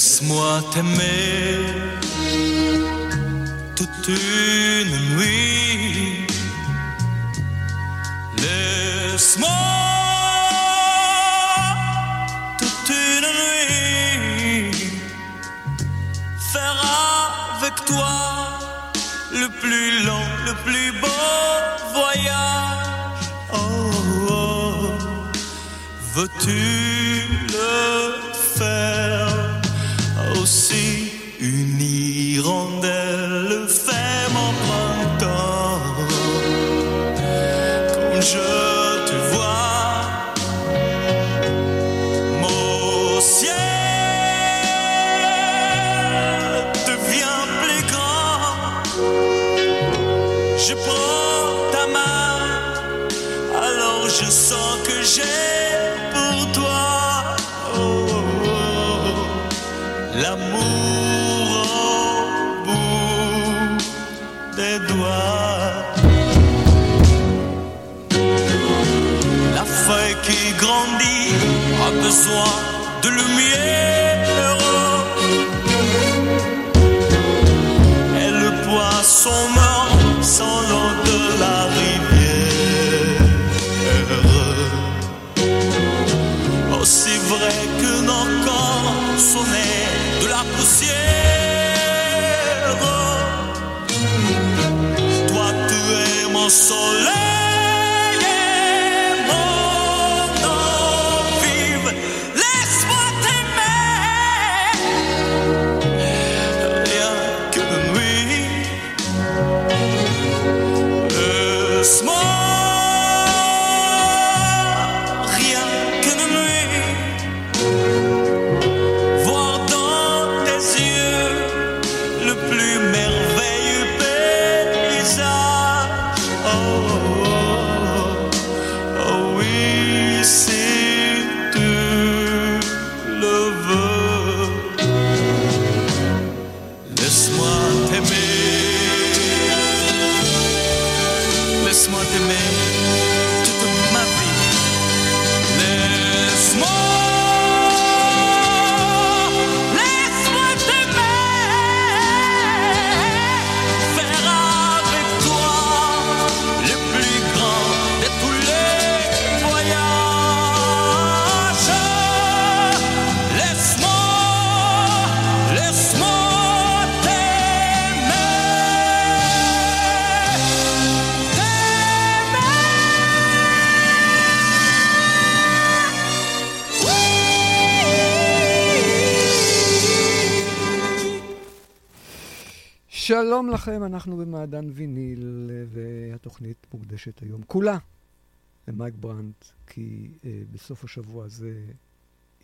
Laisse-moi t'aimer toute une nuit. Laisse-moi toute une nuit faire avec toi le plus long, le plus beau voyage. Oh, oh. veux-tu je שלום לכם, אנחנו במעדן ויניל, והתוכנית מוקדשת היום כולה למייק ברנט, כי אה, בסוף השבוע הזה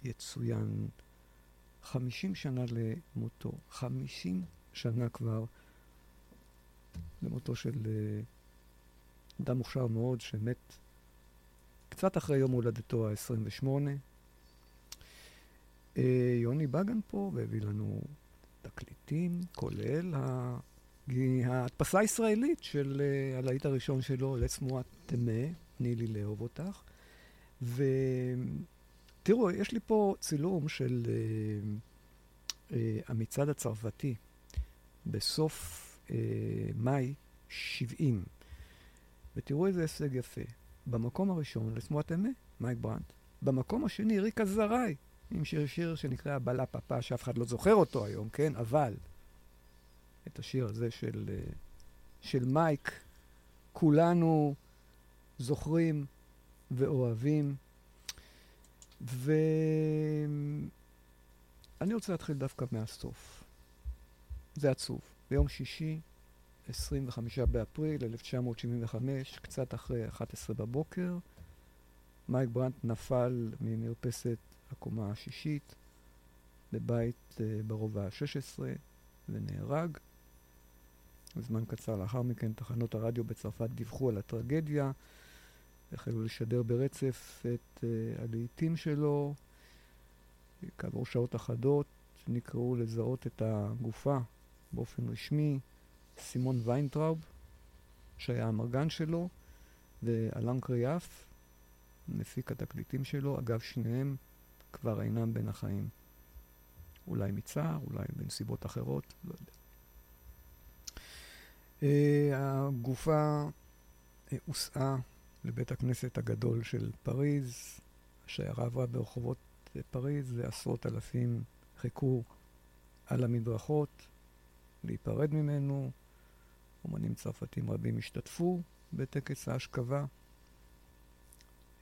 יצוין 50 שנה למותו, 50 שנה כבר למותו של אה, אדם מוכשר מאוד, שמת קצת אחרי יום הולדתו ה-28. אה, יוני בגן פה והביא לנו תקליטים, כולל ה- ההדפסה הישראלית של uh, הלהיט הראשון שלו, Let's מועט טמא, תני לי לאהוב אותך. ותראו, יש לי פה צילום של uh, אה, המצעד הצרפתי בסוף אה, מאי 70. ותראו איזה הישג יפה. במקום הראשון, לשמועת אמה, מייק ברנט. במקום השני, ריקה זרעי, עם שיר שיר שנקרא בלה פאפה, שאף אחד לא זוכר אותו היום, כן? אבל את השיר הזה של, אה, של מייק, כולנו זוכרים ואוהבים. ואני רוצה להתחיל דווקא מהסוף. זה עצוב. ביום שישי, 25 באפריל 1975, קצת אחרי 11 בבוקר, מייק ברנט נפל ממרפסת הקומה השישית בבית uh, ברובע ה-16 ונהרג. זמן קצר לאחר מכן תחנות הרדיו בצרפת דיווחו על הטרגדיה, החלו לשדר ברצף את uh, הלעיתים שלו. כעבור שעות אחדות נקראו לזהות את הגופה באופן רשמי סימון ויינטראוב, שהיה המרגן שלו, ואלן קריאף, מפיק התקליטים שלו. אגב, שניהם כבר אינם בין החיים. אולי מצער, אולי בנסיבות אחרות, לא יודע. Uh, הגופה uh, הוסעה לבית הכנסת הגדול של פריז, השיירה עברה ברחובות uh, פריז, ועשרות אלפים חיכו על המדרכות להיפרד ממנו. אומנים צרפתים רבים השתתפו בטקס ההשכבה.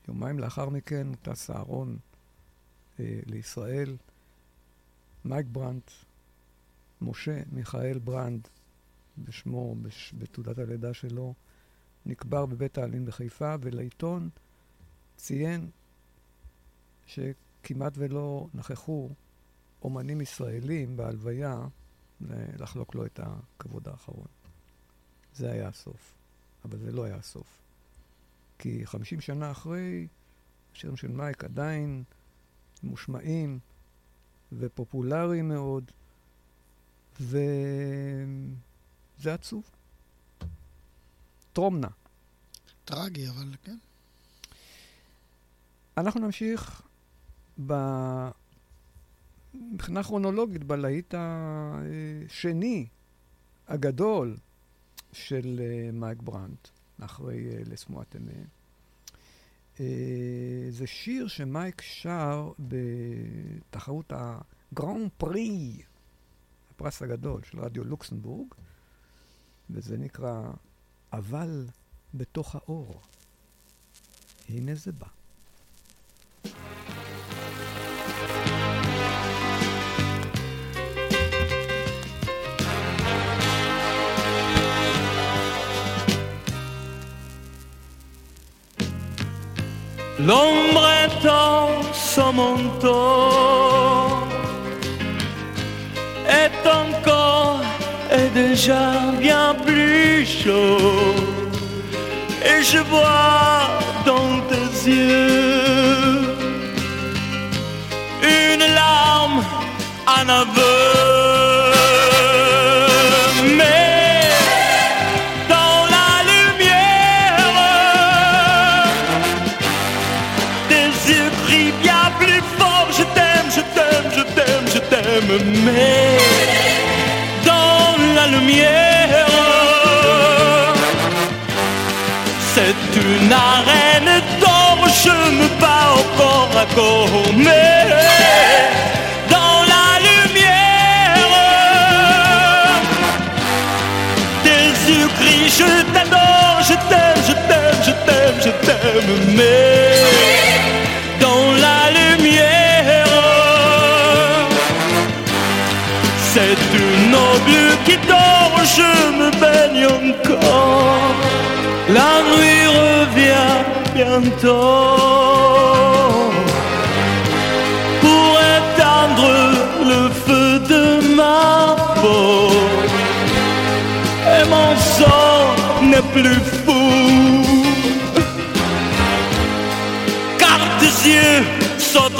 יומיים לאחר מכן טס אהרון אה, לישראל. מייק ברנט, משה מיכאל ברנד, בשמו, בש, בתעודת הלידה שלו, נקבר בבית העלמין בחיפה, ולעיתון ציין שכמעט ולא נכחו אומנים ישראלים בהלוויה לחלוק לו את הכבוד האחרון. זה היה הסוף. אבל זה לא היה הסוף. כי 50 שנה אחרי, השירים של מייק עדיין מושמעים ופופולריים מאוד, וזה עצוב. טרומנה. טרגי, אבל כן. אנחנו נמשיך ב... מבחינה כרונולוגית בלהיט השני, הגדול, של uh, מייק ברנט, אחרי uh, לסמואט אמה. זה שיר שמייק שר בתחרות הגרנד פרי, הפרס הגדול של רדיו לוקסנבורג, וזה נקרא אבל בתוך האור. הנה זה בא. L'ombre étend son déjà bien plus chaud et je vois dans tes yeux une larme, un aveu. Mais dans la lumière, tes yeux crient bien plus fort. Je t'aime, je t'aime, je t'aime, je t'aime. Mais c'est une arène d'or. Je me bats corps à dans la lumière, crient je t'adore, je t'aime, je t'aime, je t'aime, je t'aime, mais c'est une eau qui dort, je me baigne encore, la nuit revient bientôt. Pour éteindre le feu de ma peau. Et mon sang n'est plus fou. Car tes yeux sont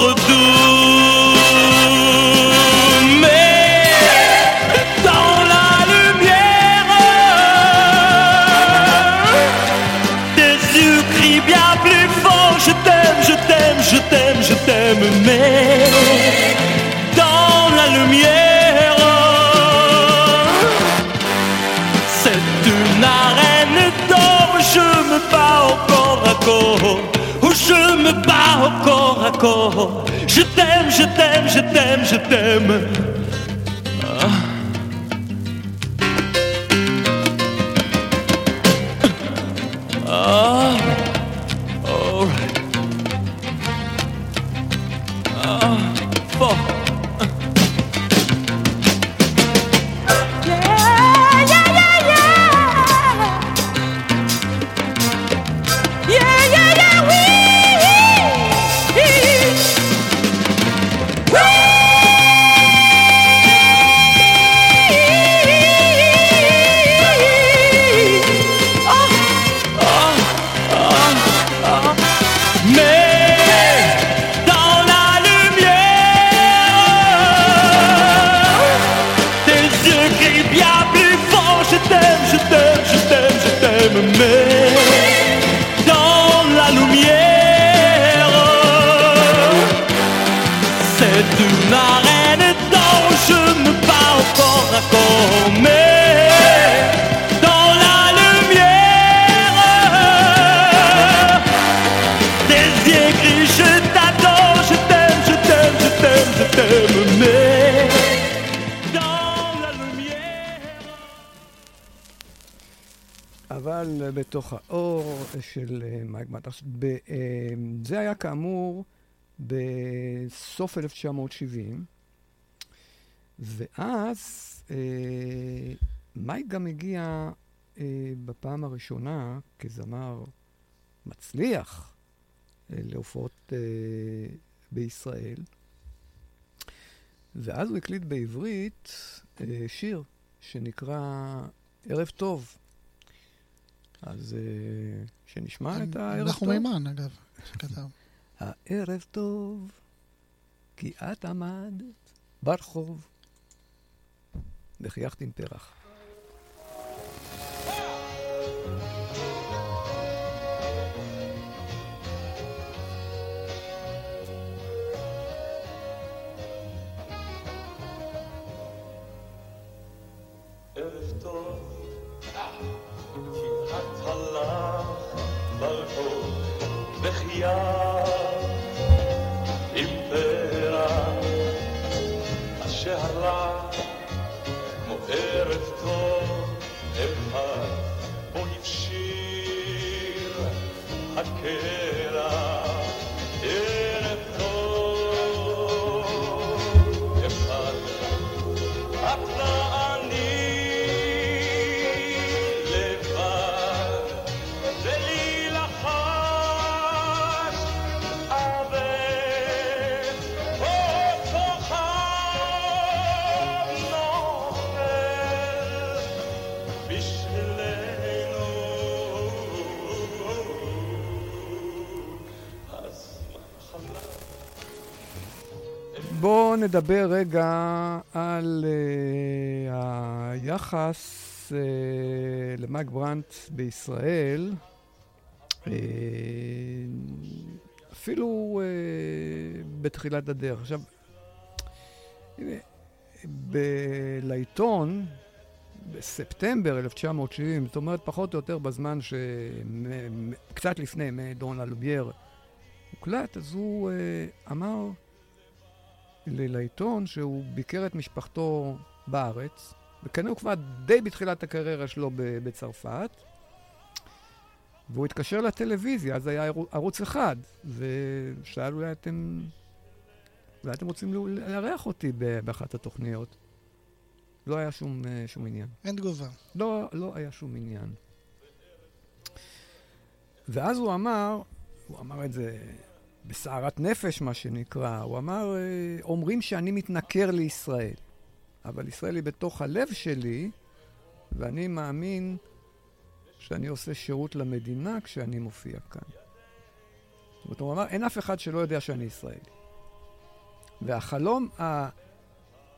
Je t'aime, je t'aime, je t'aime, je t'aime. אה, בתוך האור של אה, מייק מטרס. ב- אה, זה היה כאמור בסוף 1970, ואז אה, מייק גם הגיע אה, בפעם הראשונה כזמר מצליח אה, להופעות אה, בישראל, ואז הוא הקליט בעברית אה, שיר שנקרא ערב טוב. אז אה, שנשמע את הערב נחום טוב. מימן, אגב, שכתב. הערב טוב, כי את עמדת ברחוב וחייכת עם פרח. ערב Yeah. נדבר רגע על uh, היחס uh, למאג ברנט בישראל. Uh, אפילו uh, בתחילת הדרך. עכשיו, ב- לעיתון, בספטמבר 1970, זאת אומרת, פחות או יותר בזמן ש... קצת לפני, מדון אלובייר הוקלט, אז הוא uh, אמר לעיתון שהוא ביקר את משפחתו בארץ, וכנראה הוא כבר די בתחילת הקריירה שלו בצרפת, והוא התקשר לטלוויזיה, אז היה ערו- ערוץ אחד, ושאל אולי אתם, אולי אתם רוצים לארח אותי באחת התוכניות. לא היה שום, אה, שום עניין. אין תגובה. לא, לא היה שום עניין. ואז הוא אמר, הוא אמר את זה בסערת נפש, מה שנקרא, הוא אמר, אה, אומרים שאני מתנכר לישראל, אבל ישראל היא בתוך הלב שלי, ואני מאמין שאני עושה שירות למדינה כשאני מופיע כאן. זאת אומרת, הוא אמר, אין אף אחד שלא יודע שאני ישראלי. והחלום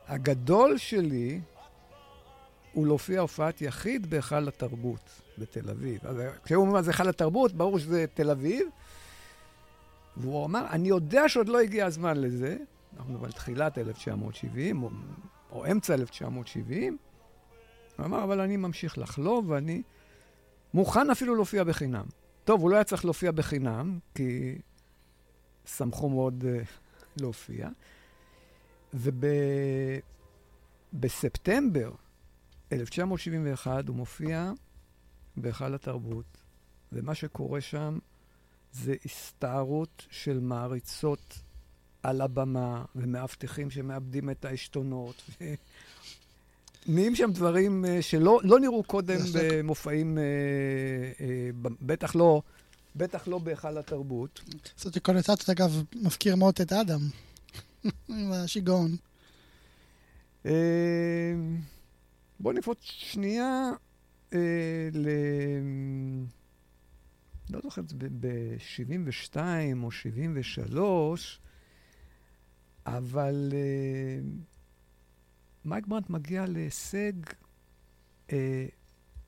הגדול שלי הוא להופיע הופעת יחיד בהיכל התרבות בתל אביב. אז כשהוא אומר זה היכל התרבות, ברור שזה תל אביב. והוא אמר, אני יודע שעוד לא הגיע הזמן לזה, אנחנו על תחילת 1970, או, או אמצע 1970. הוא אמר, אבל אני ממשיך לחלוב, ואני מוכן אפילו להופיע בחינם. טוב, הוא לא היה צריך להופיע בחינם, כי שמחו מאוד uh, להופיע. ובספטמבר 1971 הוא מופיע בהיכל התרבות, ומה שקורה שם זה הסתערות של מעריצות על הבמה, ומאבטחים שמאבדים את העשתונות. נהיים שם דברים uh, שלא לא נראו קודם במופעים, uh, uh, בטח לא, בטח לא בהיכל התרבות. זאת קונוטציות, אגב, מזכיר מאוד את אדם, עם השיגעון. בואו נפרוט שנייה ל... לא זוכר, ב-72 או 73, אבל uh, מייק ברנט מגיע להישג uh,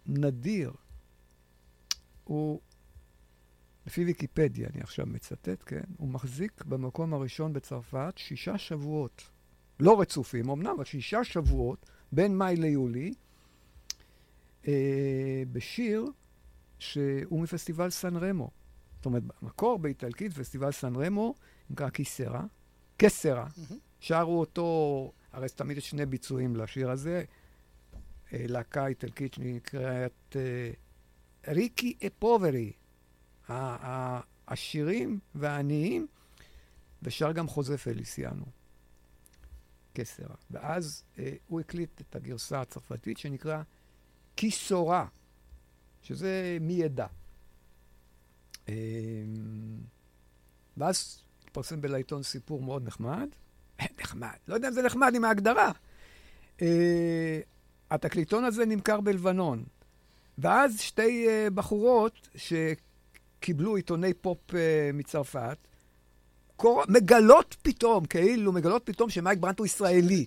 נדיר. הוא, לפי ויקיפדיה, אני עכשיו מצטט, כן? הוא מחזיק במקום הראשון בצרפת שישה שבועות. לא רצופים אמנם, אבל שישה שבועות, בין מאי ליולי, אה, בשיר שהוא מפסטיבל סן רמו. זאת אומרת, במקור באיטלקית, פסטיבל סן רמו, נקרא קיסרה, קסרה. Mm-hmm. שרו אותו, הרי תמיד יש שני ביצועים לשיר הזה, אה, להקה איטלקית שנקראת ריקי אפוברי, העשירים והעניים, ושר גם חוזה פליסיאנו, קסרה. ואז אה, הוא הקליט את הגרסה הצרפתית שנקרא קיסורה, שזה מי ידע. אה, ואז התפרסם בלעיתון סיפור מאוד נחמד. נחמד, לא יודע אם זה נחמד עם ההגדרה. אה, התקליטון הזה נמכר בלבנון. ואז שתי uh, בחורות שקיבלו עיתוני פופ מצרפת. מגלות פתאום, כאילו, מגלות פתאום שמייק ברנט הוא ישראלי.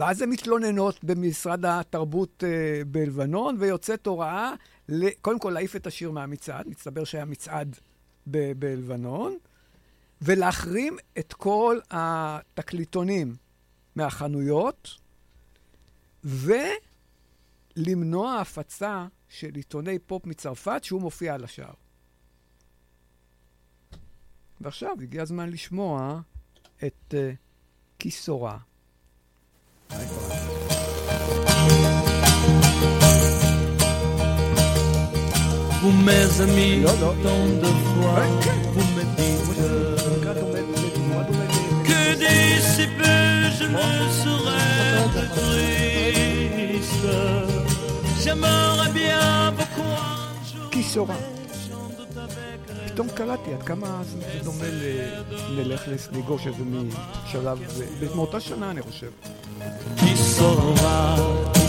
ואז הן מתלוננות במשרד התרבות uh, בלבנון, ויוצאת הוראה, ל... קודם כל להעיף את השיר מהמצעד, מסתבר שהיה מצעד ב- בלבנון, ולהחרים את כל התקליטונים מהחנויות, ולמנוע הפצה של עיתוני פופ מצרפת שהוא מופיע על השער. ועכשיו הגיע הזמן לשמוע את uh, כיסורה. Vous mes amis, tant de fois, vous me dites que d'ici peu je me serai triste. J'aimerais bien vous croire. Qui sera פתאום קלטתי עד כמה זה דומה ל"נלך לסליגו", שזה משלב, מאותה שנה אני חושב. Qui saura, qui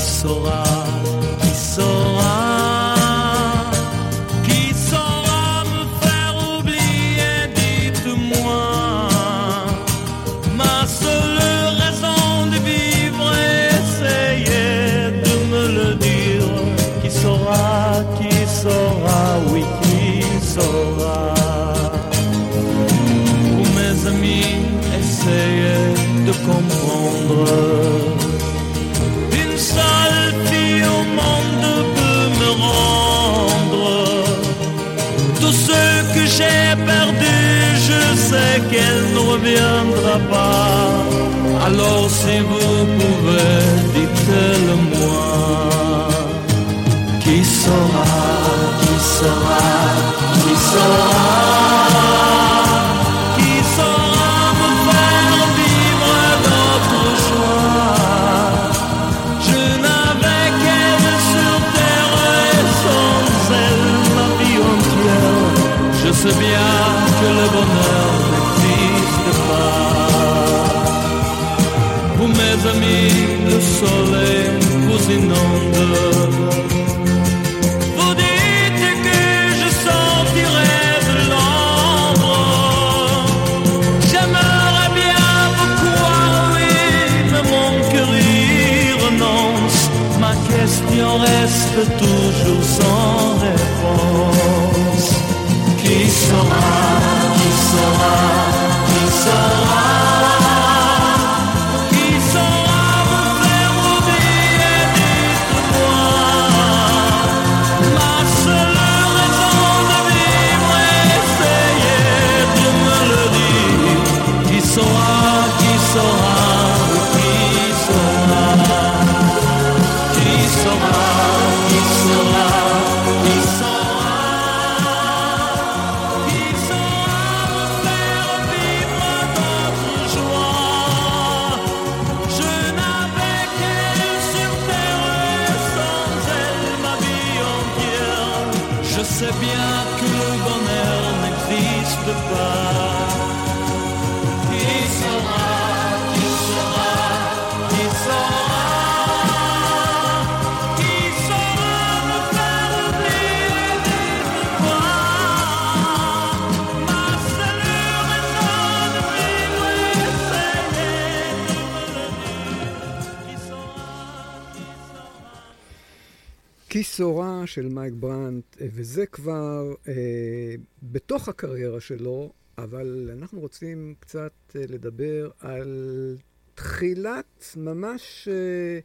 מייק ברנט, אה, וזה כבר אה, בתוך הקריירה שלו, אבל אנחנו רוצים קצת אה, לדבר על תחילת, ממש אה,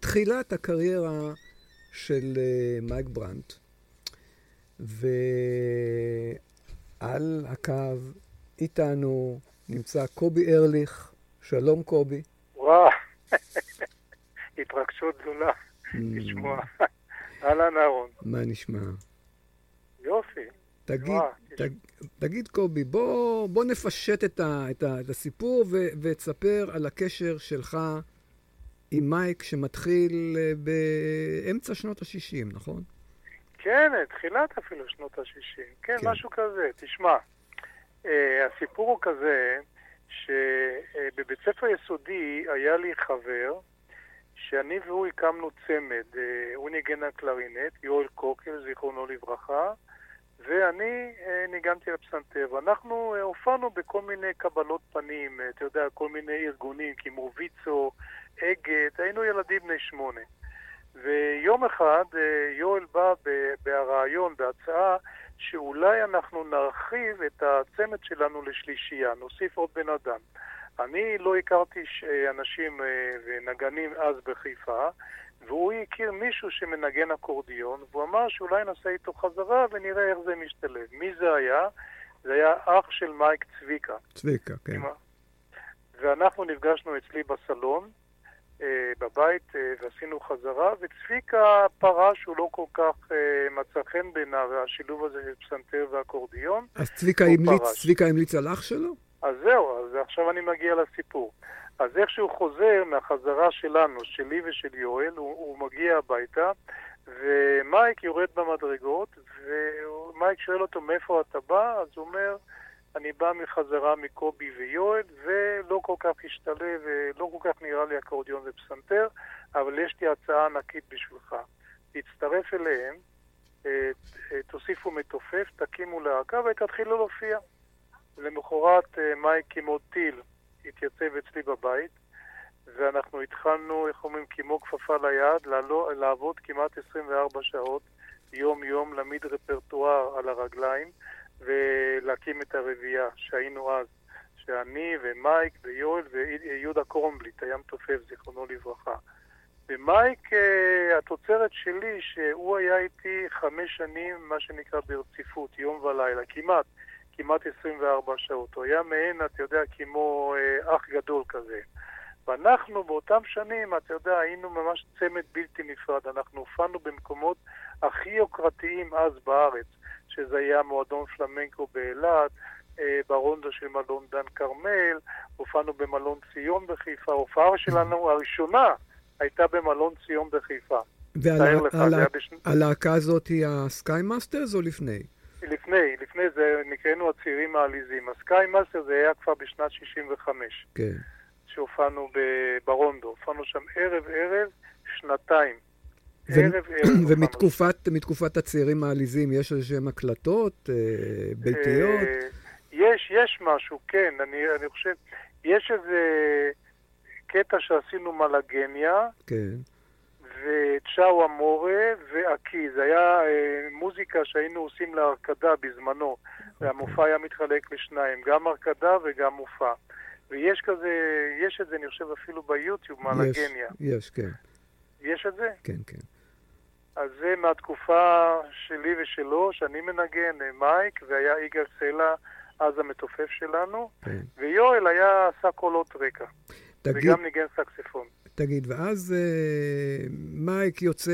תחילת הקריירה של אה, מייק ברנט. ועל הקו איתנו נמצא קובי ארליך. שלום קובי. וואו, התרגשות גדולה לשמוע. אהלן אהרון, מה נשמע? יופי. תגיד, וואו, תג, תגיד קובי, בוא, בוא נפשט את, ה, את, ה, את הסיפור ו, ותספר על הקשר שלך עם מייק שמתחיל אה, באמצע שנות ה-60, נכון? כן, תחילת אפילו שנות ה-60. כן, כן. משהו כזה. תשמע, אה, הסיפור הוא כזה, שבבית ספר יסודי היה לי חבר, שאני והוא הקמנו צמד. אה, הוא ניגן על קלרינט, יואל קוקל, זיכרונו לברכה, ואני אה, ניגנתי על פסנתר. ואנחנו אה, הופענו בכל מיני קבלות פנים, אה, אתה יודע, כל מיני ארגונים, כמו ויצו, אגד, היינו ילדים בני שמונה. ויום אחד אה, יואל בא ברעיון, בהצעה, שאולי אנחנו נרחיב את הצמד שלנו לשלישייה, נוסיף עוד בן אדם. אני לא הכרתי אנשים אה, ונגנים אז בחיפה, והוא הכיר מישהו שמנגן אקורדיון, והוא אמר שאולי נעשה איתו חזרה ונראה איך זה משתלב. מי זה היה? זה היה אח של מייק צביקה. צביקה, כן. ואנחנו נפגשנו אצלי בסלון, אה, בבית, אה, ועשינו חזרה, וצביקה פרש, הוא לא כל כך אה, מצא חן בעיניו, השילוב הזה של פסנתר ואקורדיון. אז צביקה המליץ. צביקה המליץ על אח שלו? אז זהו, אז עכשיו אני מגיע לסיפור. אז איכשהו חוזר מהחזרה שלנו, שלי ושל יואל, הוא, הוא מגיע הביתה, ומייק יורד במדרגות, ומייק שואל אותו מאיפה אתה בא, אז הוא אומר, אני בא מחזרה מקובי ויואל, ולא כל כך השתלב, ולא כל כך נראה לי אקורדיון ופסנתר, אבל יש לי הצעה ענקית בשבילך. תצטרף אליהם, אה, אה, תוסיפו מתופף, תקימו להקה ותתחילו להופיע. למחרת אה, מייק כמו טיל התייצב אצלי בבית, ואנחנו התחלנו, איך אומרים, כמו כפפה ליד, לעלו, לעבוד כמעט 24 שעות, יום-יום, להעמיד רפרטואר על הרגליים, ולהקים את הרביעייה שהיינו אז, שאני ומייק ויואל ויהודה קורנבליט, היה מתופף, זיכרונו לברכה. ומייק, אה, התוצרת שלי, שהוא היה איתי חמש שנים, מה שנקרא ברציפות, יום ולילה, כמעט. כמעט 24 שעות. הוא היה מעין, אתה יודע, כמו אה, אח גדול כזה. ואנחנו באותם שנים, אתה יודע, היינו ממש צמד בלתי נפרד. אנחנו הופענו במקומות הכי יוקרתיים אז בארץ, שזה היה מועדון פלמנקו באילת, אה, ברונדו של מלון דן כרמל, הופענו במלון ציון בחיפה. ההופעה שלנו הראשונה הייתה במלון ציון בחיפה. לך, והלהקה הזאת היא הסקיימאסטרס או לפני? לפני, לפני זה נקראנו הצעירים העליזים. הסקאי מאסטר זה היה כבר בשנת 65, כן. שהופענו ברונדו. הופענו שם ערב-ערב, שנתיים. ו-. ומתקופת מתקופת הצעירים העליזים יש איזה שהן הקלטות אה, ביתיות? אה, יש, יש משהו, כן. אני, אני חושב, יש איזה קטע שעשינו מלאגניה, כן. וצ'או אמורה ואקי. זה היה אה, מוזיקה שהיינו עושים להרקדה בזמנו, והמופע היה מתחלק לשניים, גם הרקדה וגם מופע. ויש כזה, יש את זה, אני חושב, אפילו ביוטיוב, יש, מלאגניה. יש, כן. יש את זה? כן, כן. אז זה מהתקופה שלי ושלו, שאני מנגן, אה, מייק, והיה יגאל סלע, אז המתופף שלנו, כן. ויואל היה עשה קולות רקע, תגיד, וגם ניגן סקספון. תגיד, ואז אה, מייק יוצא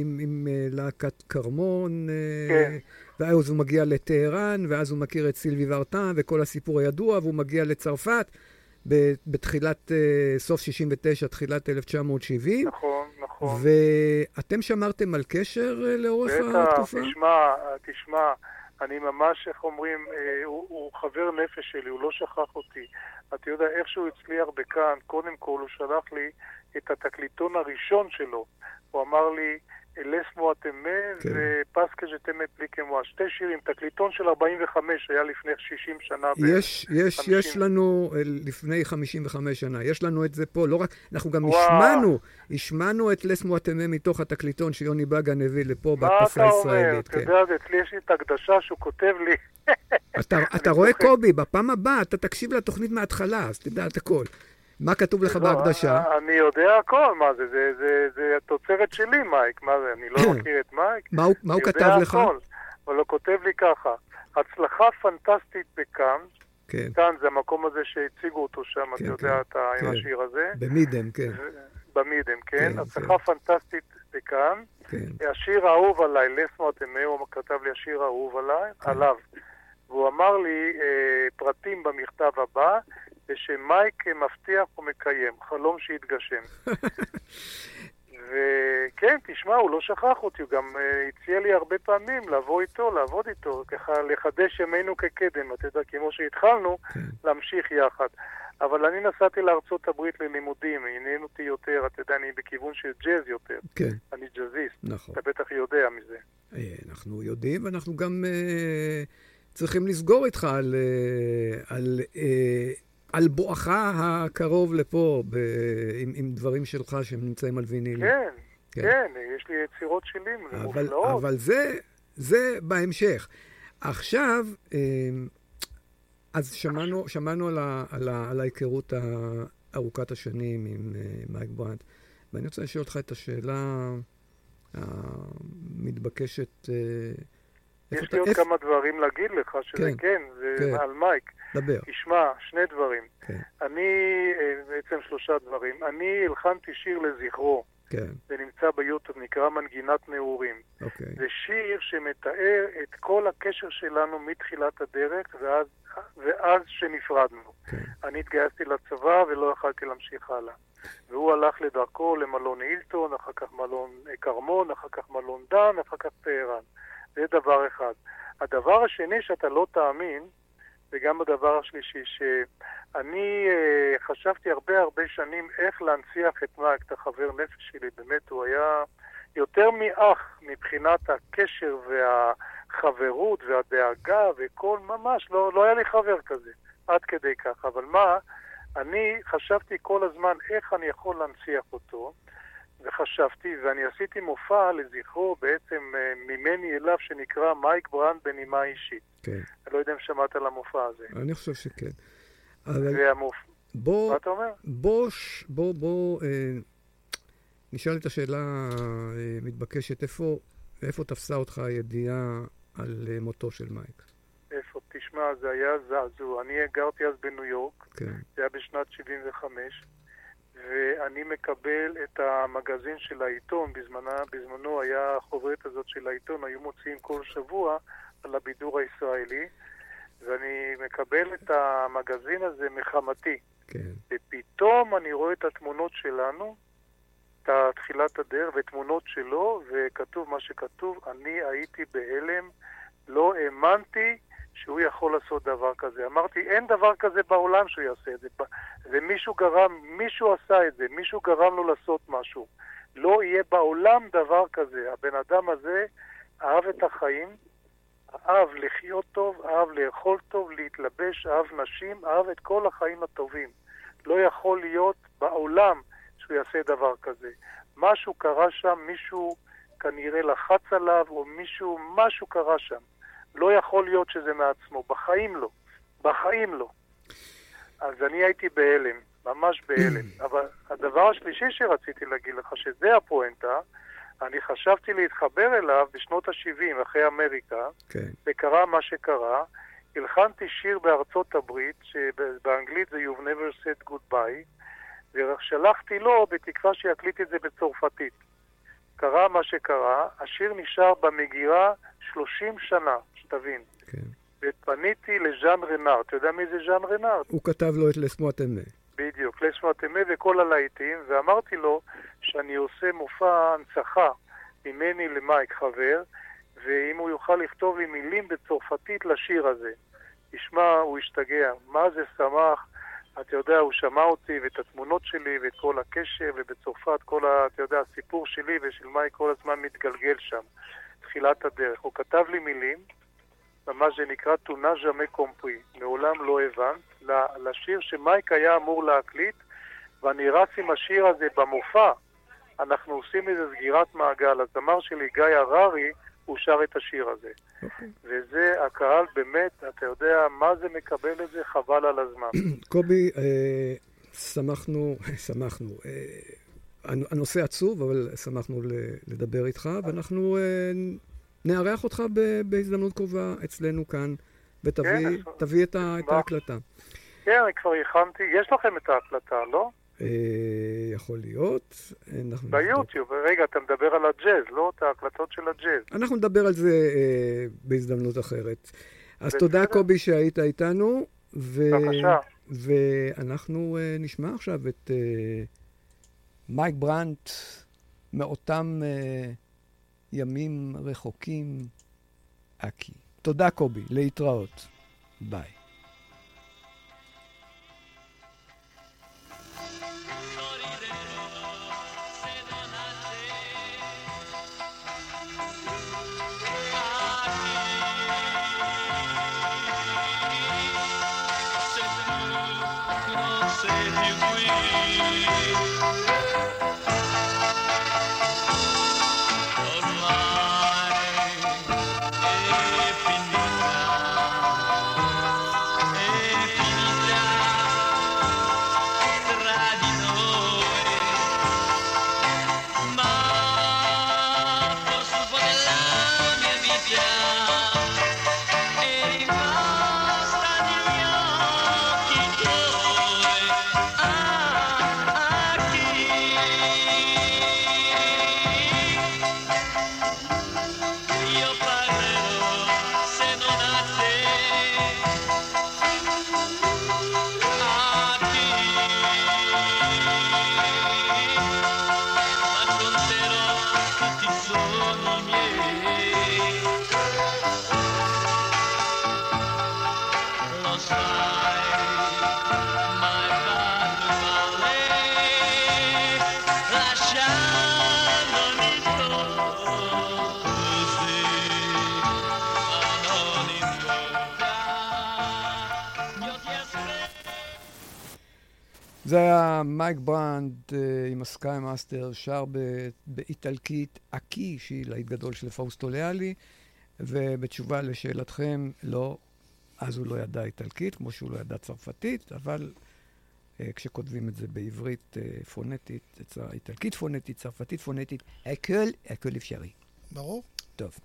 עם, עם אה, להקת כרמון, אה, כן. ואז הוא מגיע לטהרן, ואז הוא מכיר את סילבי ורטן, וכל הסיפור הידוע, והוא מגיע לצרפת בתחילת, אה, סוף 69, תחילת 1970. נכון, נכון. ואתם שמרתם על קשר אה, לאורך בטח, התקופה? תשמע, תשמע, אני ממש, איך אומרים, אה, הוא, הוא חבר נפש שלי, הוא לא שכח אותי. אתה יודע, איך שהוא הצליח בכאן, קודם כל הוא שלח לי את התקליטון הראשון שלו. הוא אמר לי, לסמו אטמה כן. ופסקה ז'תמה פליקמואה. שתי שירים, תקליטון של 45 היה לפני 60 שנה. יש, יש, 50. יש לנו, אה, לפני 55 שנה, יש לנו את זה פה, לא רק, אנחנו גם וואו. השמענו, השמענו את לס מואטמה מתוך התקליטון שיוני בגן הביא לפה מה בהדפסה אתה אומר? הישראלית. אתה כן. יודע, אצלי יש לי את הקדשה שהוא כותב לי. אתה, אתה רואה, קובי, בפעם הבאה אתה תקשיב לתוכנית מההתחלה, אז תדע את הכל. מה כתוב לך בהקדשה? אני יודע הכל, מה זה, זה, זה, זה התוצרת שלי, מייק, מה זה, אני לא מכיר את מייק. מה הוא, מה הוא אני כתב יודע לך? הכל, אבל הוא כותב לי ככה, הצלחה פנטסטית בכאן, כן, כאן זה המקום הזה שהציגו אותו שם, כן, אתה יודע, כן, אתה עם כן. השיר הזה, במידם, כן, במידם, כן? כן, הצלחה פנטסטית בכאן, כן. השיר האהוב עליי, לסמו אטמה, הוא כתב לי השיר האהוב עליי, כן. עליו. והוא אמר לי אה, פרטים במכתב הבא, ושמייק מבטיח ומקיים, חלום שהתגשם. וכן, תשמע, הוא לא שכח אותי, הוא גם אה, הציע לי הרבה פעמים לבוא איתו, לעבוד איתו, ככה לחדש ימינו כקדם, אתה יודע, כמו שהתחלנו, כן. להמשיך יחד. אבל אני נסעתי לארצות הברית ללימודים, עניין אותי יותר, אתה יודע, אני בכיוון של ג'אז יותר, כן, אני ג'אזיסט, נכון. אתה בטח יודע מזה. אה, אנחנו יודעים, ואנחנו גם אה, צריכים לסגור איתך על, אה, על, אה, על בואך הקרוב לפה, ב, עם, עם דברים שלך שהם נמצאים על ויניל. כן, כן. כן, יש לי יצירות שלי, אבל, מופלאות. אבל זה, זה בהמשך. עכשיו, אה, אז שמענו, שמענו על, ה, על, ה, על ההיכרות ארוכת השנים עם אה, מייק ברנט, ואני רוצה לשאול אותך את השאלה המתבקשת. אה, יש לי עוד כמה דברים להגיד לך, שזה כן, כן, זה כן. על מייק. דבר. תשמע, שני דברים. כן, אני, אה, בעצם שלושה דברים. אני הלחנתי שיר לזכרו, כן, זה נמצא ביוטיוב, נקרא מנגינת נעורים. אוקיי. זה שיר שמתאר את כל הקשר שלנו מתחילת הדרך ועד, ואז שנפרדנו. כן. אני התגייסתי לצבא ולא יכלתי להמשיך הלאה. והוא הלך לדרכו למלון הילטון, אחר כך מלון אה, כרמון, אחר כך מלון דן, אחר כך טהרן. זה דבר אחד. הדבר השני שאתה לא תאמין, וגם הדבר השלישי, שאני אה, חשבתי הרבה הרבה שנים איך להנציח את מייק, את החבר נפש שלי, באמת הוא היה יותר מאח מבחינת הקשר והחברות והדאגה וכל, ממש, לא, לא היה לי חבר כזה, עד כדי כך. אבל מה, אני חשבתי כל הזמן איך אני יכול להנציח אותו, וחשבתי, ואני עשיתי מופע לזכרו בעצם אה, ממני אליו, שנקרא מייק ברנד בנימה אישית. כן, אני לא יודע אם שמעת על המופע הזה. אני חושב שכן. אבל והמופע, בוא, מה אתה אומר? בוא, בוא, בוא, אה, נשאל את השאלה המתבקשת, איפה, איפה תפסה אותך הידיעה על אה, מותו של מייק? איפה? תשמע, זה היה זעזוע. אני גרתי אז בניו יורק, כן, זה היה בשנת 75, ואני מקבל את המגזין של העיתון, בזמנה, בזמנו היה החוברת הזאת של העיתון, היו מוציאים כל שבוע על הבידור הישראלי, ואני מקבל את המגזין הזה מחמתי. כן, ופתאום אני רואה את התמונות שלנו, את תחילת הדרך, ותמונות שלו, וכתוב מה שכתוב, אני הייתי בהלם, לא האמנתי שהוא יכול לעשות דבר כזה. אמרתי, אין דבר כזה בעולם שהוא יעשה את זה. ומישהו גרם, מישהו עשה את זה, מישהו גרם לו לעשות משהו. לא יהיה בעולם דבר כזה. הבן אדם הזה אהב את החיים, אהב לחיות טוב, אהב לאכול טוב, להתלבש, אהב נשים, אהב את כל החיים הטובים. לא יכול להיות בעולם שהוא יעשה דבר כזה. משהו קרה שם, מישהו כנראה לחץ עליו, או מישהו, משהו קרה שם. לא יכול להיות שזה מעצמו, בחיים לא. בחיים לא. אז אני הייתי בהלם, ממש בהלם. אבל הדבר השלישי שרציתי להגיד לך, שזה הפואנטה, אני חשבתי להתחבר אליו בשנות ה-70, אחרי אמריקה, כן, וקרה מה שקרה. הלחנתי שיר בארצות הברית, שבאנגלית זה You've never said goodbye, ושלחתי לו בתקווה שיקליט את זה בצרפתית. קרה מה שקרה, השיר נשאר במגירה 30 שנה, שתבין. כן. ופניתי לז'אן רנאר, אתה יודע מי זה ז'אן רנאר? הוא כתב לו את לסמו אטמה. בדיוק, לשמו אטמה וכל הלהיטים, ואמרתי לו שאני עושה מופע הנצחה ממני למייק חבר, ואם הוא יוכל לכתוב לי מילים בצרפתית לשיר הזה. ישמע, הוא ישתגע. מה זה שמח. אתה יודע, הוא שמע אותי ואת התמונות שלי ואת כל הקשר, ובצרפת כל ה... אתה יודע, הסיפור שלי ושל מייק כל הזמן מתגלגל שם. תחילת הדרך. הוא כתב לי מילים, ממש זה נקרא טונה ז'מי קומפרי, מעולם לא הבנת, לשיר שמייק היה אמור להקליט, ואני רץ עם השיר הזה במופע. אנחנו עושים איזה סגירת מעגל. הזמר שלי, גיא הררי, הוא שר את השיר הזה. Okay. אוקיי. וזה, הקהל באמת, אתה יודע מה זה מקבל את זה, חבל על הזמן. קובי, אה, שמחנו, שמחנו. אה, הנושא עצוב, אבל שמחנו לדבר איתך, ואנחנו אה, נארח אותך בהזדמנות קרובה אצלנו כאן, ותביא כן, את, ההקלטה. כן, אני כבר הכנתי, יש לכם את ההקלטה, לא? אה, יכול להיות. ביוטיוב, רגע, אתה מדבר על הג'אז, לא את ההקלטות של הג'אז. אנחנו נדבר על זה אה, בהזדמנות אחרת. אז תודה, קובי, שהיית איתנו. בבקשה. ואנחנו אה, נשמע עכשיו את מייק ברנט מאותם ימים רחוקים, אקי. תודה, קובי. להתראות. ביי. זה היה מייק ברנד אה, עם הסקאי מאסטר, שר באיטלקית אקי, שהיא להיט גדול של פאוסטו ליאלי, ובתשובה לשאלתכם, לא, אז הוא לא ידע איטלקית, כמו שהוא לא ידע צרפתית, אבל אה, כשכותבים את זה בעברית אה, פונטית, איטלקית פונטית, צרפתית פונטית, הכל, הכל אפשרי. ברור. טוב.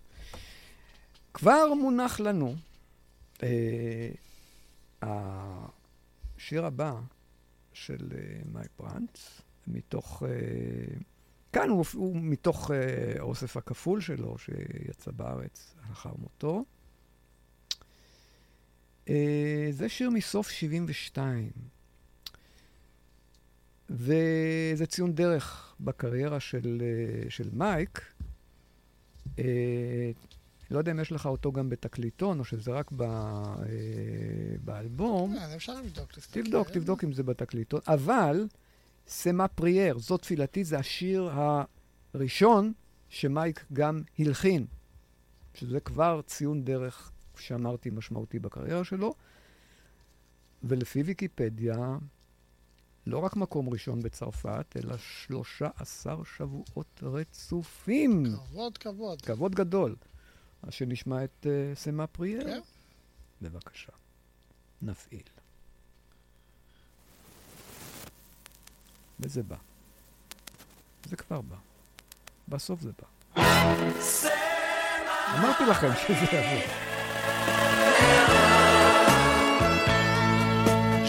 כבר מונח לנו uh, השיר הבא, של אה, מייק ברנט, מתוך... אה, כאן הוא, הוא מתוך uh, האוסף הכפול שלו, שיצא בארץ לאחר מותו. זה שיר מסוף 72, וזה ציון דרך בקריירה של, של מייק. לא יודע אם יש לך אותו גם בתקליטון, או שזה רק ב, אה, באלבום. כן, אפשר לבדוק. תבדוק, תבדוק אם זה בתקליטון. אבל, סמה פרייר, זאת תפילתי, זה השיר הראשון שמייק גם הלחין, שזה כבר ציון דרך, שאמרתי, משמעותי בקריירה שלו. ולפי ויקיפדיה, לא רק מקום ראשון בצרפת, אלא 13 שבועות רצופים. כבוד, כבוד. כבוד גדול. אז שנשמע את uh, סמה פריאר. כן. בבקשה. נפעיל. וזה בא. זה כבר בא. בסוף זה בא. אמרתי לכם שזה יבוא.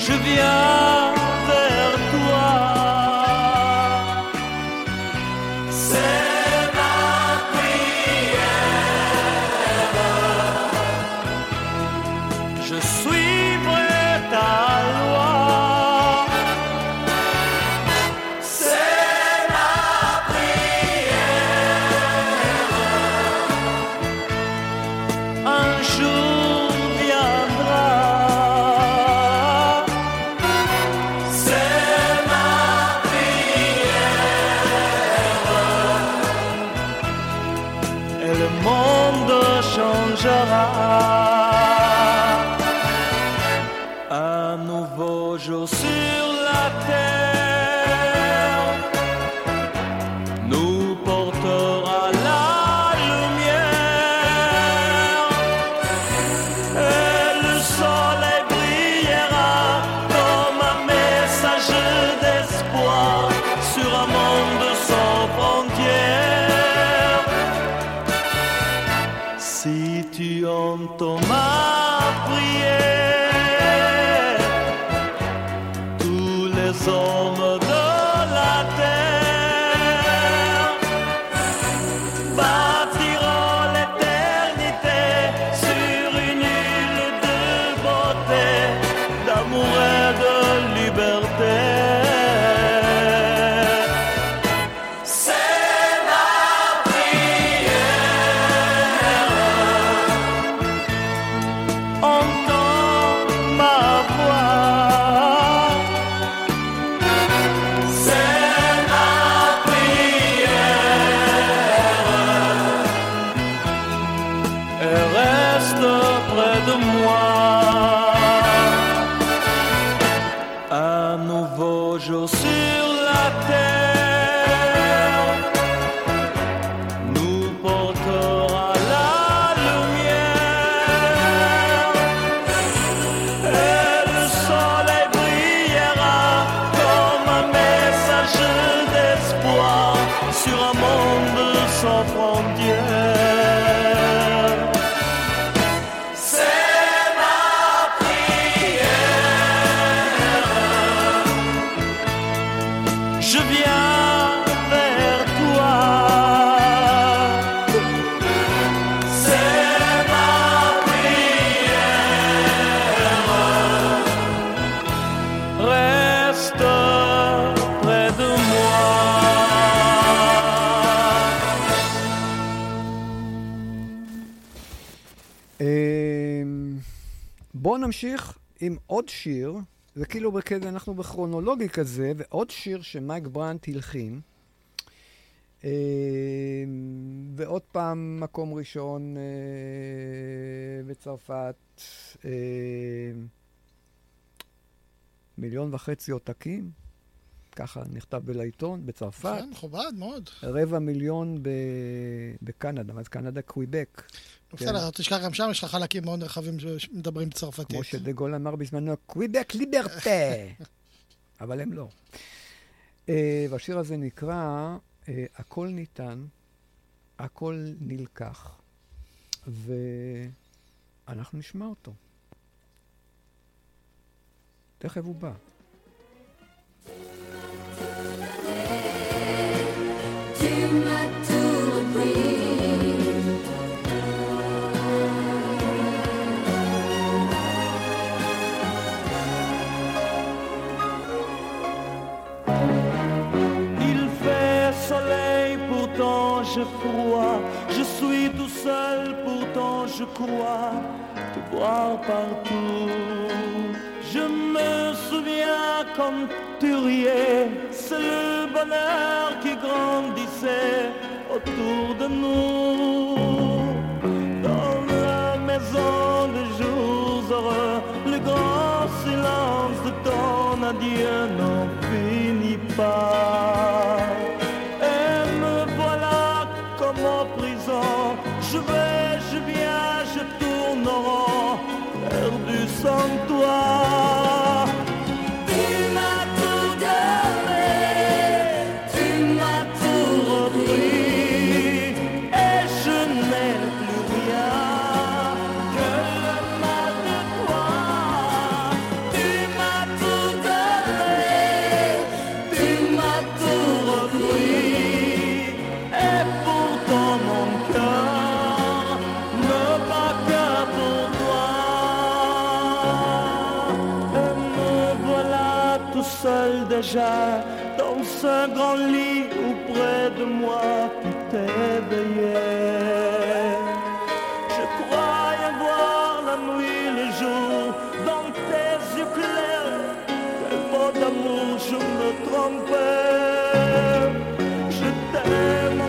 Je viens עוד שיר, זה כאילו בכזה, אנחנו בכרונולוגי כזה, ועוד שיר שמייק ברנט הלחין. אמ, ועוד פעם מקום ראשון אה, בצרפת, אה, מיליון וחצי עותקים, ככה נכתב בלעיתון, בצרפת. כן, מכובד מאוד. רבע מיליון. בקנדה, מה זה קנדה? קוויבק. בסדר, אל תשכח, גם שם יש לך חלקים מאוד רחבים שמדברים צרפתית. כמו שדה-גול אמר בזמנו, קוויבק ליברטה. אבל הם לא. אה, והשיר הזה נקרא אה, הכל ניתן, הכל נלקח, ואנחנו נשמע אותו. תכף הוא בא. Je crois te voir partout. Je me souviens quand tu riais, c'est le bonheur qui grandissait autour de nous. Dans la maison des jours heureux, le grand silence de ton adieu n'en finit pas. song. Je me trompais. Je t'aime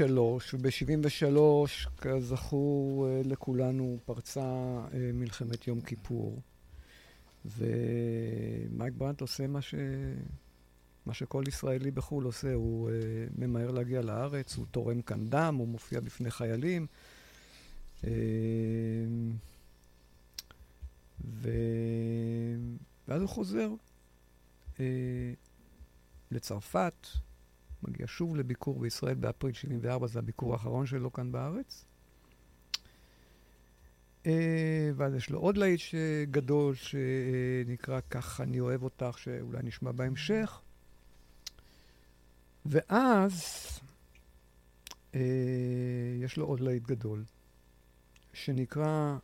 וב-73, כזכור אה, לכולנו, פרצה אה, מלחמת יום כיפור. ומייק ברנט עושה מה, ש... מה שכל ישראלי בחו"ל עושה, הוא uh, ממהר להגיע לארץ, הוא תורם כאן דם, הוא מופיע בפני חיילים. Uh, ו... ואז הוא חוזר uh, לצרפת, מגיע שוב לביקור בישראל באפריל 74, זה הביקור האחרון שלו כאן בארץ. Uh, ואז יש לו עוד להיט גדול שנקרא "כך אני אוהב אותך", שאולי נשמע בהמשך. ואז uh, יש לו עוד להיט גדול, שנקרא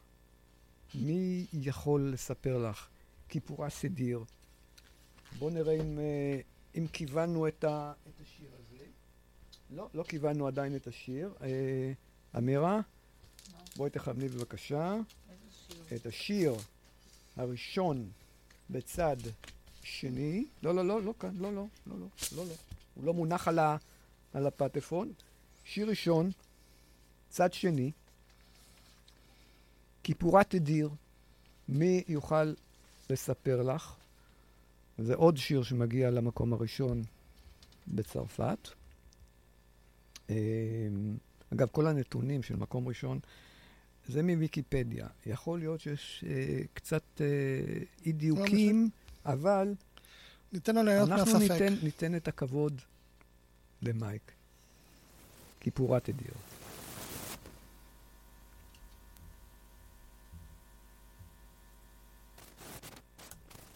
"מי יכול לספר לך?" כיפורה סדיר. בואו נראה אם, אם כיוונו את, ה, את השיר הזה. לא, לא כיוונו עדיין את השיר. Uh, אמירה, בואי תכווני בבקשה. את השיר הראשון בצד שני. לא, לא, לא, לא כאן, לא, לא, לא, לא, לא, לא. הוא לא מונח על, ה, על הפטפון. שיר ראשון, צד שני, כיפורה תדיר, מי יוכל לספר לך? זה עוד שיר שמגיע למקום הראשון בצרפת. אמ, אגב, כל הנתונים של מקום ראשון זה מוויקיפדיה. יכול להיות שיש אה, קצת אה, אי דיוקים, אבל ניתן לו ליהנות אנחנו מהספק. ניתן, ניתן את הכבוד למייק. כיפורה תדיר.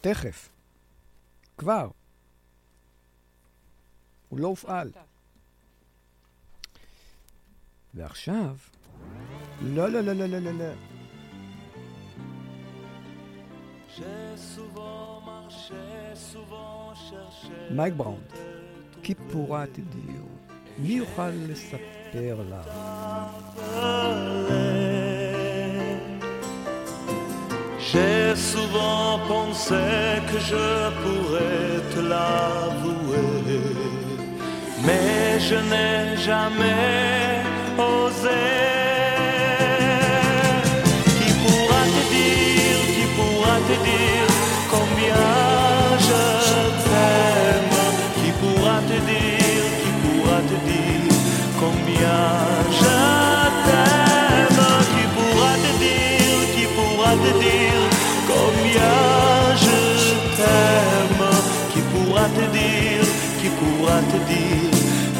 תכף. כבר. הוא לא הופעל. ועכשיו... לא, לא, לא, לא, לא, לא, לא. מייק בראון, כיפורה תדיר. מי יוכל לספר לך? J'ai souvent pensé que je pourrais te l'avouer, mais je n'ai jamais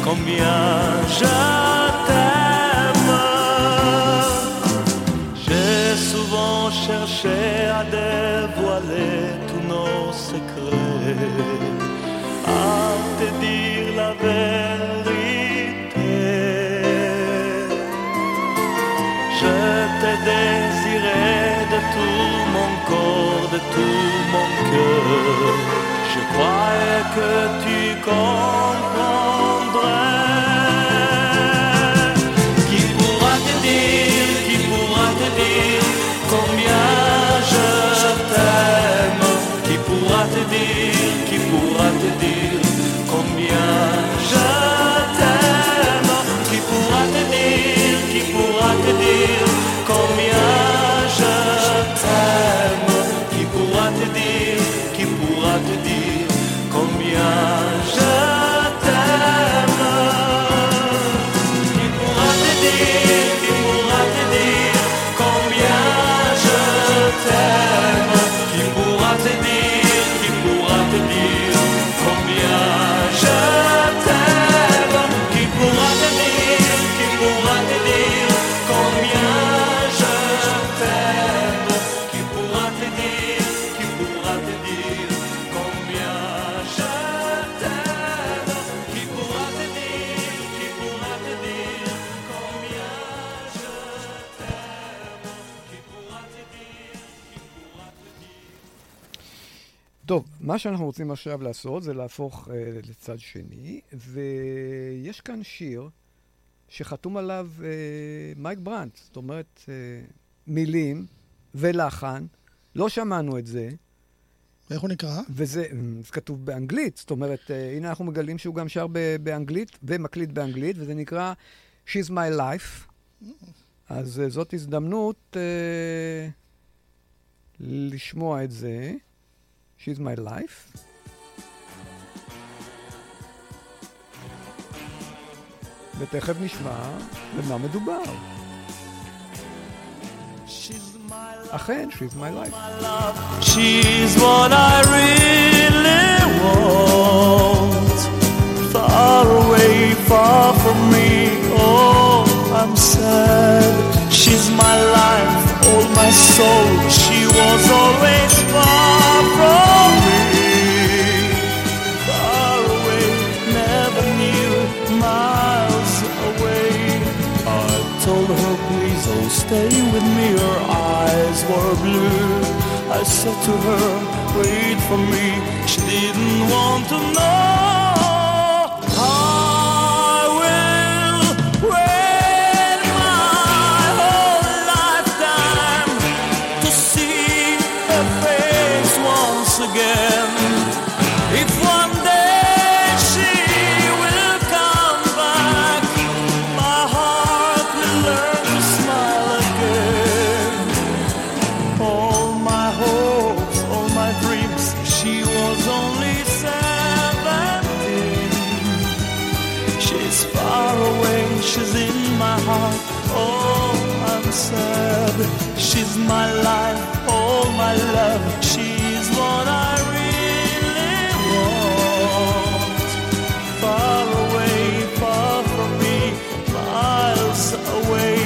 combien je t'aime J'ai souvent cherché à dévoiler tous nos secrets, à te dire la vérité. Je t'ai désiré de tout mon corps, de tout mon cœur. Je croyais que tu comprendrais. te dire, qui pourra te dire combien j'aime מה שאנחנו רוצים עכשיו לעשות זה להפוך אה, לצד שני, ויש כאן שיר שחתום עליו אה, מייק ברנט, זאת אומרת, אה, מילים ולחן, לא שמענו את זה, ואיך הוא נקרא? וזה זה כתוב באנגלית, זאת אומרת, אה, הנה אנחנו מגלים שהוא גם שר ב- באנגלית ומקליט באנגלית, וזה נקרא She's My Life. אז אה, זאת הזדמנות אה, לשמוע את זה. She's My Life. ותכף נשמע במה מדובר. אכן, She's My Life. She's what I really want. Far away, far from me. Oh, I'm sad. She's my life, all my soul. She was always Blue. I said to her, wait for me. She didn't want to know. My life, all my love. She's what I really want. Far away, far from me, miles away.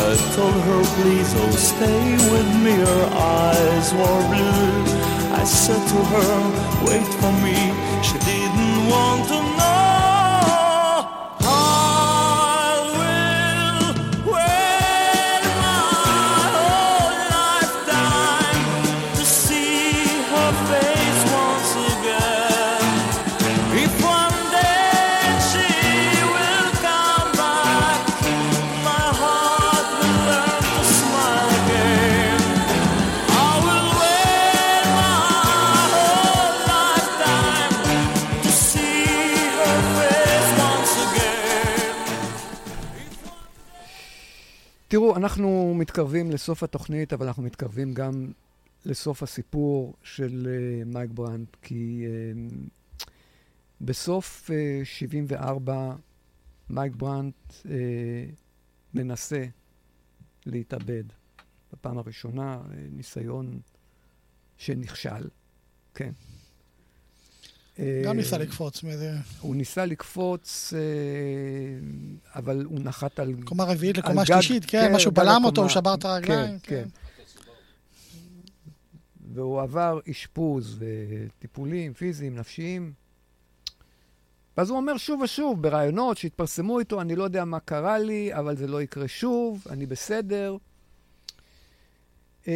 I told her, please, oh, stay with me. Her eyes were blue. I said to her, wait for me. She didn't תראו, אנחנו מתקרבים לסוף התוכנית, אבל אנחנו מתקרבים גם לסוף הסיפור של uh, מייק ברנט, כי uh, בסוף uh, 74 מייק ברנט uh, מנסה להתאבד. בפעם הראשונה, uh, ניסיון שנכשל, כן. גם אה, ניסה לקפוץ מאיזה הוא ניסה לקפוץ, אה, אבל הוא נחת על... קומה רביעית לקומה גג- שלישית, כן, משהו גג בלם אותו. הוא שבר את הרגליים. כן, כן. והוא עבר אשפוז וטיפולים פיזיים, נפשיים. ואז הוא אומר שוב ושוב, בראיונות שהתפרסמו איתו, אני לא יודע מה קרה לי, אבל זה לא יקרה שוב, אני בסדר. אה,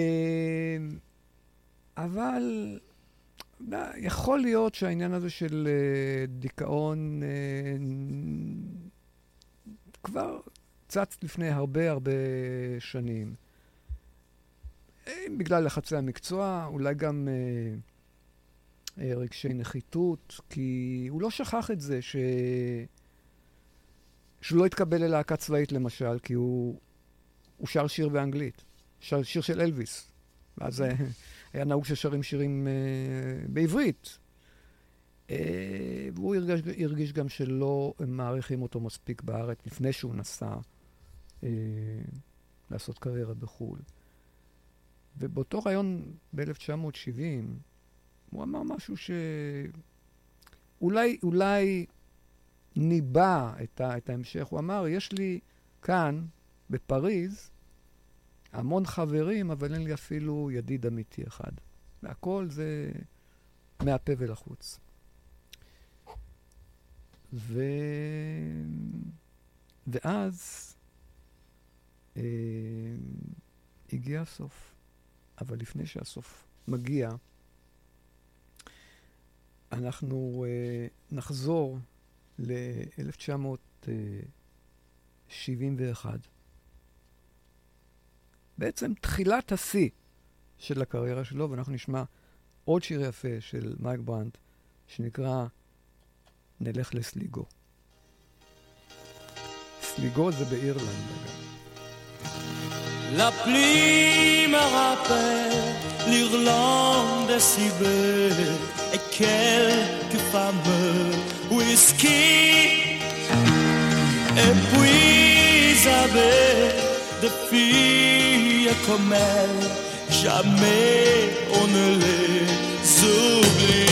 אבל אה, יכול להיות שהעניין הזה של אה, דיכאון אה, כבר צץ לפני הרבה הרבה שנים. אה, בגלל לחצי המקצוע, אולי גם אה, רגשי נחיתות, כי הוא לא שכח את זה ש... שהוא לא התקבל ללהקה צבאית למשל, כי הוא הוא שר שיר באנגלית, שר שיר של אלוויס. ואז היה נהוג ששרים שירים אה, בעברית. אה, והוא הרגיש, הרגיש גם שלא מעריכים אותו מספיק בארץ לפני שהוא נסע אה, לעשות קריירה בחו"ל. ובאותו רעיון ב-1970, הוא אמר משהו שאולי אולי ניבא את, ה, את ההמשך. הוא אמר, יש לי כאן, בפריז, המון חברים, אבל אין לי אפילו ידיד אמיתי אחד. והכל זה מהפה ולחוץ. ו... ואז אה, הגיע הסוף. אבל לפני שהסוף מגיע, אנחנו אה, נחזור ל-1971. בעצם תחילת השיא של הקריירה שלו, ואנחנו נשמע עוד שיר יפה של מייק ברנט, שנקרא נלך לסליגו. סליגו זה באירלנד, אגב. Et puis Isabelle, de filles comme elle, jamais on ne les oublie.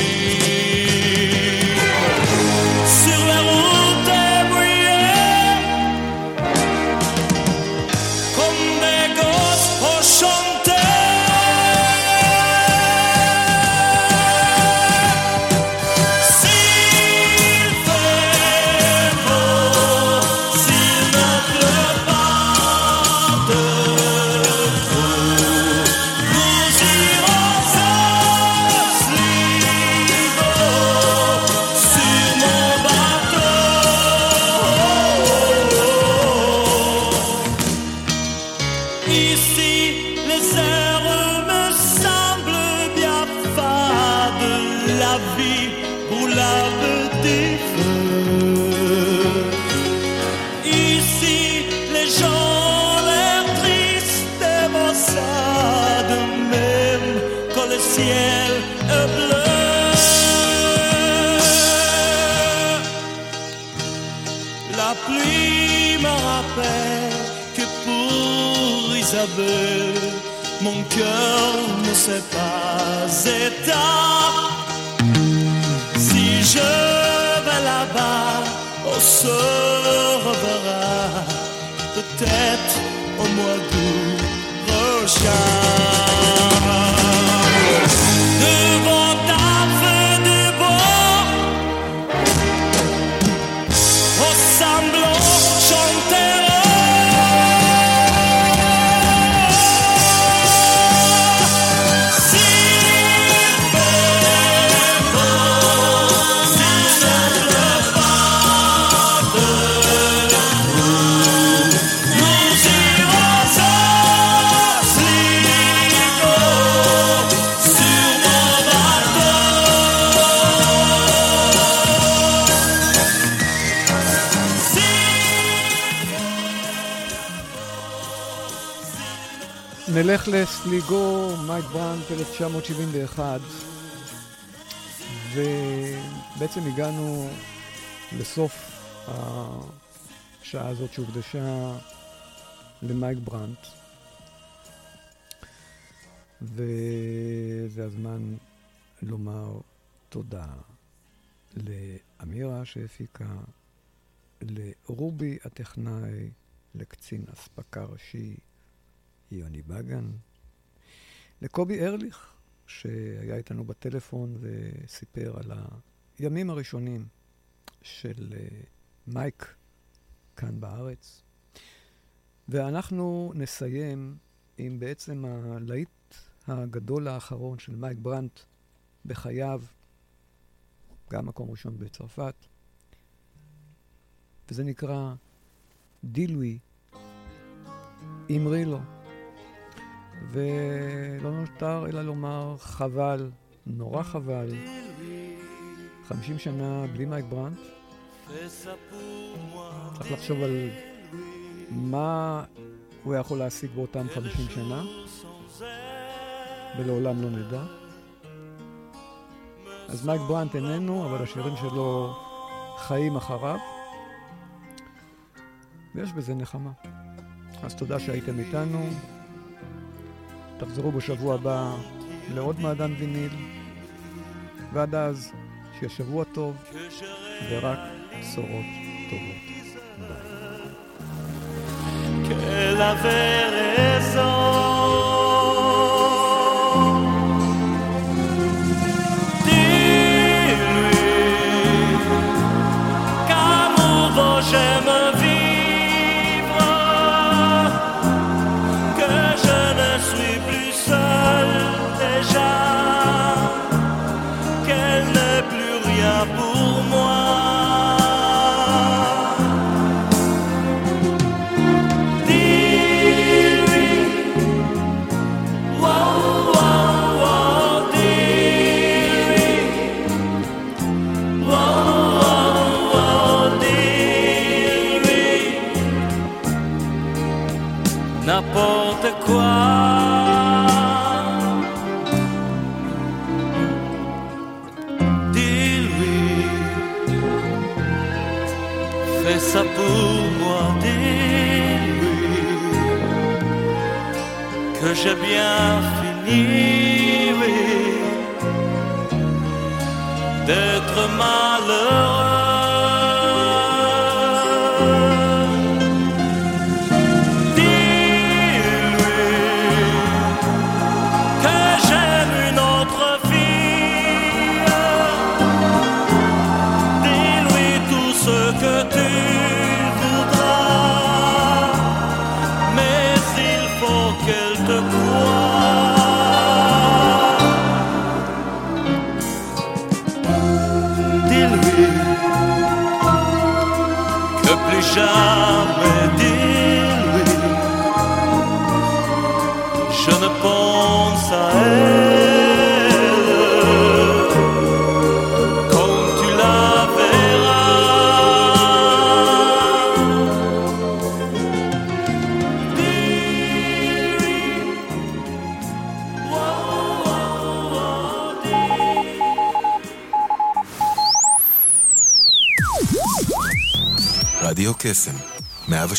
Pour la des feux. Ici, les gens l'air tristes et maussades, même quand le ciel est bleu. La pluie me rappelle que pour Isabelle, mon cœur ne s'est pas éteint. Je vais là-bas, on se reverra peut-être au mois d'août prochain. נלך לסליגו, מייק ברנט, 1971, ובעצם הגענו לסוף השעה הזאת שהוקדשה למייק ברנט, וזה הזמן לומר תודה לאמירה שהפיקה, לרובי הטכנאי, לקצין אספקה ראשי, יוני בגן, לקובי ארליך, שהיה איתנו בטלפון וסיפר על הימים הראשונים של אה, מייק כאן בארץ. ואנחנו נסיים עם בעצם הלהיט הגדול האחרון של מייק ברנט בחייו, גם מקום ראשון בצרפת, וזה נקרא דילוי, אמרי לו. ולא נותר אלא לומר חבל, נורא חבל, 50 שנה בלי מייק ברנט. צריך לחשוב על מה הוא יכול להשיג באותם 50 שנה, ולעולם לא נדע. אז מייק ברנט איננו, אבל השירים שלו חיים אחריו, ויש בזה נחמה. אז תודה שהייתם איתנו. תחזרו בשבוע הבא לעוד מעדן ויניל, ועד אז, שיהיה שבוע טוב ורק בשורות טובות. que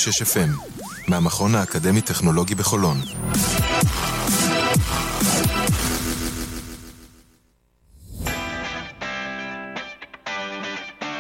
FM, מהמכון האקדמי-טכנולוגי בחולון.